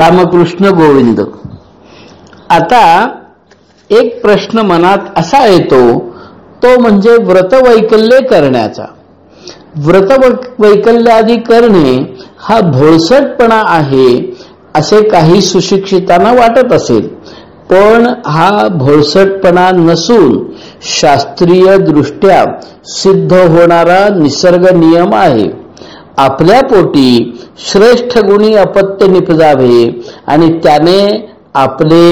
रामकृष्ण गोविंद. आता एक प्रश्न मनात असा येतो तो म्हणजे व्रतवैकल्य करण्याचा. व्रत वैकल्यादी करणे हा भोळसटपणा आहे असे काही सुशिक्षितांना वाटत असेल. पण हा भोळसटपणा नसून शास्त्रीय दृष्ट्या सिद्ध होणारा निसर्ग नियम आहे. आपल्या पोटी श्रेष्ठ गुणी अपत्य निपजावे आणि त्याने आपले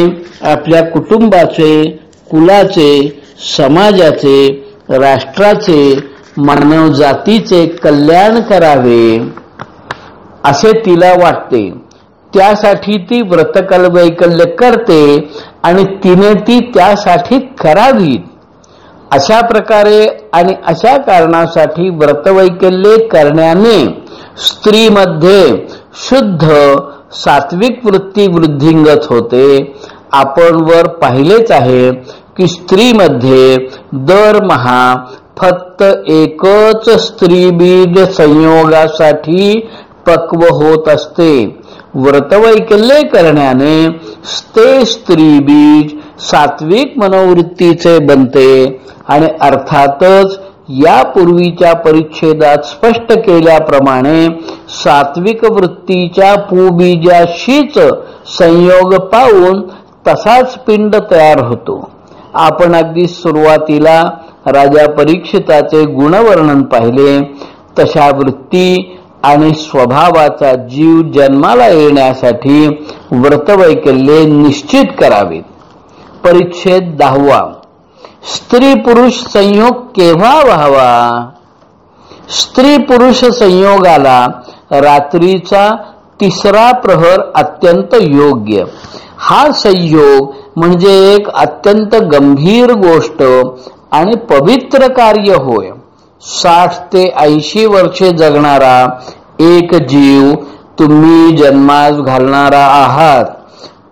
आपल्या कुटुंबाचे कुलाचे समाजाचे राष्ट्राचे मानव जातीचे कल्याण करावे. असे तिला वाटते. त्यासाठी ती व्रतकलवैकल्य करते आणि तिने ती त्यासाठी करावी अशा प्रकारे आणि अशा कारणासाठी व्रतवैकल्ये करण्याने स्त्रीमध्ये शुद्ध सात्विक वृत्ती वृद्धिंगत होते. आपण वर पाहिलेच आहे की स्त्रीमध्ये दरमहा फक्त एकच स्त्रीबीज संयोगासाठी पक्व होत असते. व्रतवैकल्य करण्याने ते स्त्री बीज सात्विक मनोवृत्तीचे बनते आणि अर्थातच यापूर्वीच्या परिच्छेदात स्पष्ट केल्याप्रमाणे सात्विक वृत्तीच्या पूबीजाशीच संयोग पाहून तसाच पिंड तयार होतो. आपण अगदी सुरुवातीला राजा परीक्षिताचे गुणवर्णन पाहिले. तशा वृत्ती आणि स्वभावाचा जीव जन्माला येण्यासाठी व्रतवैकल्ये निश्चित करावीत. परिच्छेद दहावा. स्त्री पुरुष संयोग केव्हा व्हावा? स्त्री पुरुष संयोगाला रात्रीचा तिसरा प्रहर अत्यंत योग्य. हा संयोग म्हणजे एक अत्यंत गंभीर गोष्ट आणि पवित्र कार्य होय. साठ ते ऐंशी वर्षे जगणारा एक जीव तुम्ही जन्मास घालणारा आहात.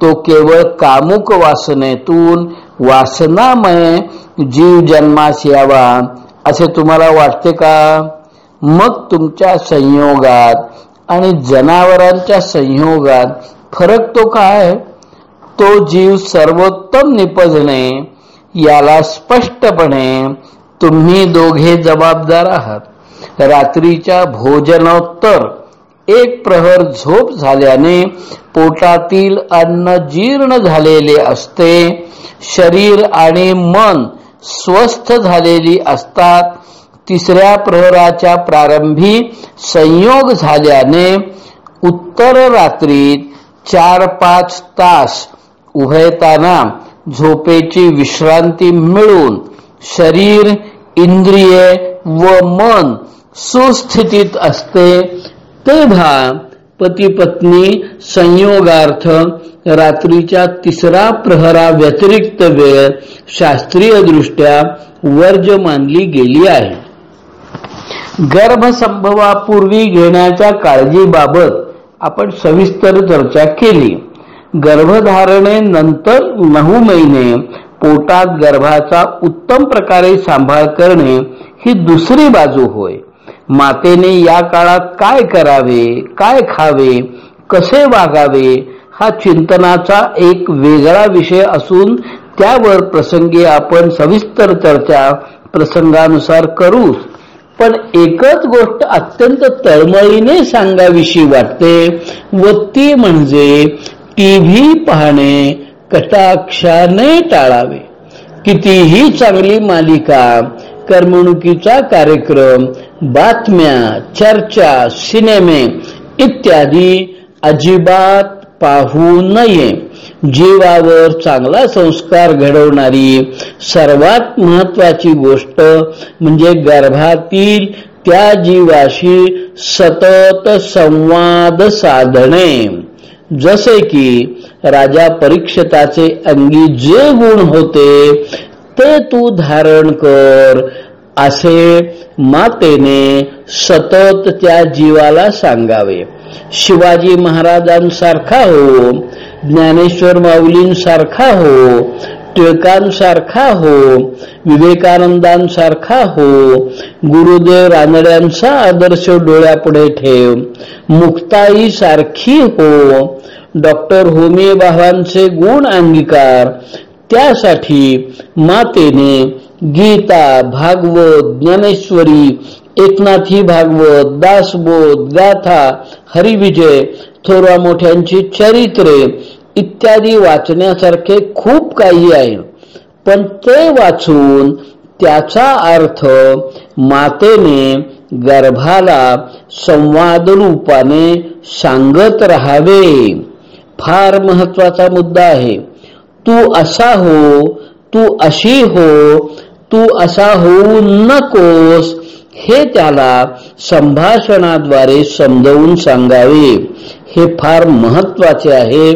तो केवळ कामुक वासनेतून वासनामय जीव जन्मास यावा असे तुम्हाला वाटते का? मग तुमच्या संयोगात आणि जनावरांच्या संयोगात फरक तो काय? तो जीव सर्वोत्तम निपजणे याला स्पष्टपणे तुम्ही दोघे जबाबदार आहात. रात्रीच्या भोजनोत्तर एक प्रहर झोप झाल्याने पोटातील अन्न जीर्ण झालेले असते. शरीर आणि मन स्वस्थ झालेली असतात. तिसऱ्या प्रहराच्या प्रारंभी संयोग झाल्याने उत्तर रात्रीत चार पाच तास उभयताना झोपेची विश्रांती मिळून शरीर इंद्रिये व मन सुस्थितीत असते. तेव्हा पती पत्नी संयोगार्थ रात्रीच्या तिसरा प्रहरा व्यतिरिक्त वेळ शास्त्रीय दृष्ट्या वर्ज मानली गेली आहे. गर्भसंभवापूर्वी घेण्याच्या काळजीबाबत आपण सविस्तर चर्चा केली. गर्भधारणे नंतर नऊ महिने पोटात गर्भाचा उत्तम प्रकारे सांभाळ करणे ही दुसरी बाजू होय. मातेने या काळात काय करावे काय खावे कसे वागावे हा चिंतनाचा एक वेगळा विषय असून त्यावर प्रसंगी आपण सविस्तर चर्चा प्रसंगानुसार करू. पण एकच गोष्ट अत्यंत तळमळीने सांगाविषयी वाटते व ती म्हणजे टीव्ही पाहणे कटाक्षाने टाळावे. कितीही चांगली मालिका करमणुकीचा कार्यक्रम बातम्या चर्चा सिनेमे इत्यादी अजिबात पाहू नये. जीवावर चांगला संस्कार घडवणारी सर्वात महत्वाची गोष्ट म्हणजे गर्भातील त्या जीवाशी सतत संवाद साधणे. जसे की राजा परीक्षताचे अंगी जे गुण होते ते तू धारण कर. असे मातेने सतत त्या जीवाला सांगावे. शिवाजी महाराजांसारखा हो ज्ञानेश्वर माऊलींसारखा हो टिळकांसारखा हो विवेकानंदांसारखा हो गुरुदेव रानड्यांचा आदर्श डोळ्यापुढे ठेव मुक्ताई सारखी हो डॉक्टर होमी बाबांचे गुण अंगीकार त्यासाठी मातेने गीता भागवत ज्ञानेश्वरी एकनाथी भागवत दासबोध गाथा हरिविजय थोरा मोठ्यांची चरित्रे इत्यादी वाचण्यासारखे खूप काही आहे. पण ते वाचून त्याचा अर्थ मातेने गर्भाला संवाद रूपाने सांगत राहावे. फार महत्त्वाचा मुद्दा आहे. तू असा हो तू अशी हो तू असा होऊ नकोस हे त्याला संभाषणाद्वारे समजवून सांगावे. हे फार महत्त्वाचे आहे.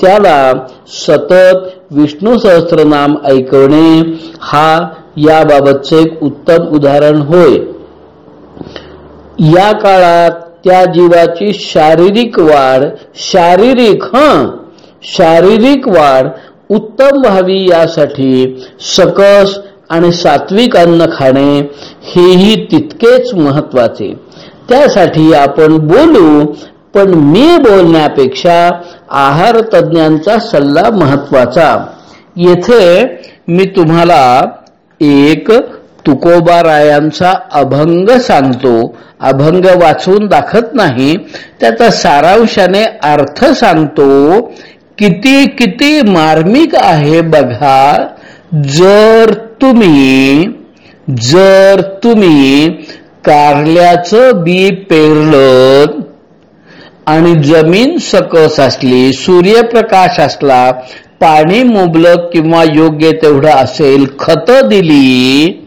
त्याला सतत विष्णू सहस्त्रनाम ऐकवणे हा याबाबतचे एक उत्तम उदाहरण होय. या काळात त्या जीवाची शारीरिक वाढ शारीरिक ह शारीरिक वाढ उत्तम व्हावी यासाठी सकस आणि सात्विक अन्न खाणे हेही तितकेच महत्त्वाचे. त्यासाठी आपण बोलू पण मी बोलण्यापेक्षा आहार तज्ञांचा सल्ला महत्त्वाचा. येथे मी तुम्हाला एक तुकोबा रायांचा अभंग सांगतो. अभंग वाचून दाखत नाही त्याचा सारांशाने अर्थ सांगतो. किती किती मार्मिक आहे बघा. जर तुम्ही जर तुम्ही कारल्याचं बी पेरलं आणि जमीन सकस असली सूर्यप्रकाश असला पाणी मुबलक किंवा योग्य तेवढं असेल खत दिली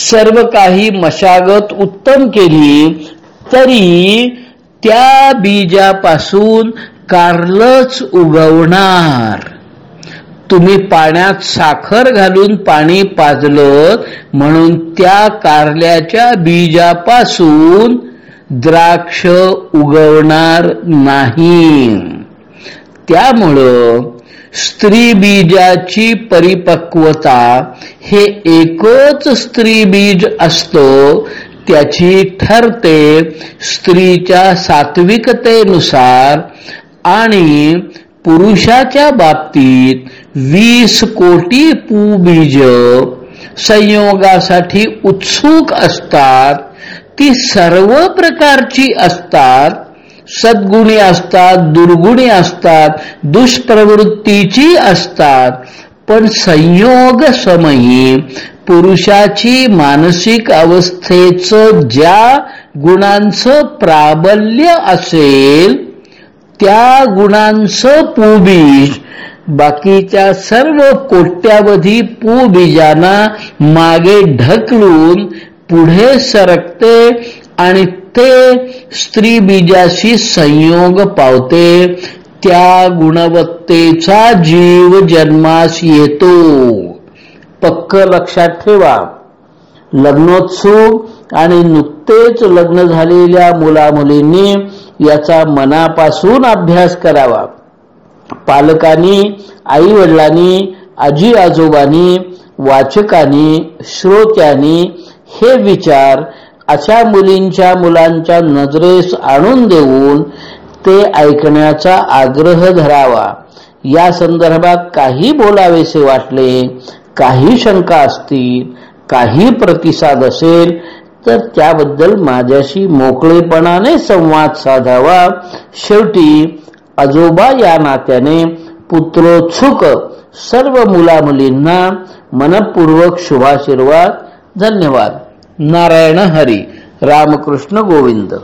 सर्व काही मशागत उत्तम केली तरी त्या बीजापासून कारलच उगवणार. तुम्ही पाण्यात साखर घालून पाणी पाजलं म्हणून त्या कारल्याच्या बीजापासून द्राक्ष उगवणार नाही. त्यामुळं स्त्री बीजाची परिपक्वता हे एकच स्त्री बीज असतो त्याची ठरते स्त्रीच्या सात्विकतेनुसार आणि पुरुषाच्या बाबतीत वीस कोटी पूबीज संयोगासाठी उत्सुक असतात. ती सर्व प्रकारची असतात. सद्गुणी असतात दुर्गुणी असतात दुष्प्रवृत्तीची असतात. पण संयोग समयी पुरुषाची मानसिक अवस्थेचं ज्या गुणांचं प्राबल्य असेल त्या गुणांचं पूबीज बाकीच्या सर्व कोट्यावधी पूबीजांना मागे ढकलून पुढे सरकते आणि ते स्त्री बीजाशी संयोग पावते. त्या गुणवत्तेचा जीव जन्मास येतो. पक्क लक्षात ठेवा. लग्नोत्सुक आणि नुकतेच लग्न झालेल्या मुलामुलींनी याचा मनापासून अभ्यास करावा. पालकांनी आई वडिलांनी आजी आजोबांनी वाचकांनी श्रोत्यांनी हे विचार अशा मुलींच्या मुलांच्या नजरेस आणून देऊन ते ऐकण्याचा आग्रह धरावा. या संदर्भात काही बोलावेसे वाटले काही शंका असतील काही प्रतिसाद असेल तर त्याबद्दल माझ्याशी मोकळेपणाने संवाद साधावा. शेवटी आजोबा या नात्याने पुत्रोत्सुक सर्व मुलामुलींना मनपूर्वक शुभाशीर्वाद. धन्यवाद. नारायण हरी. रामकृष्ण गोविंद.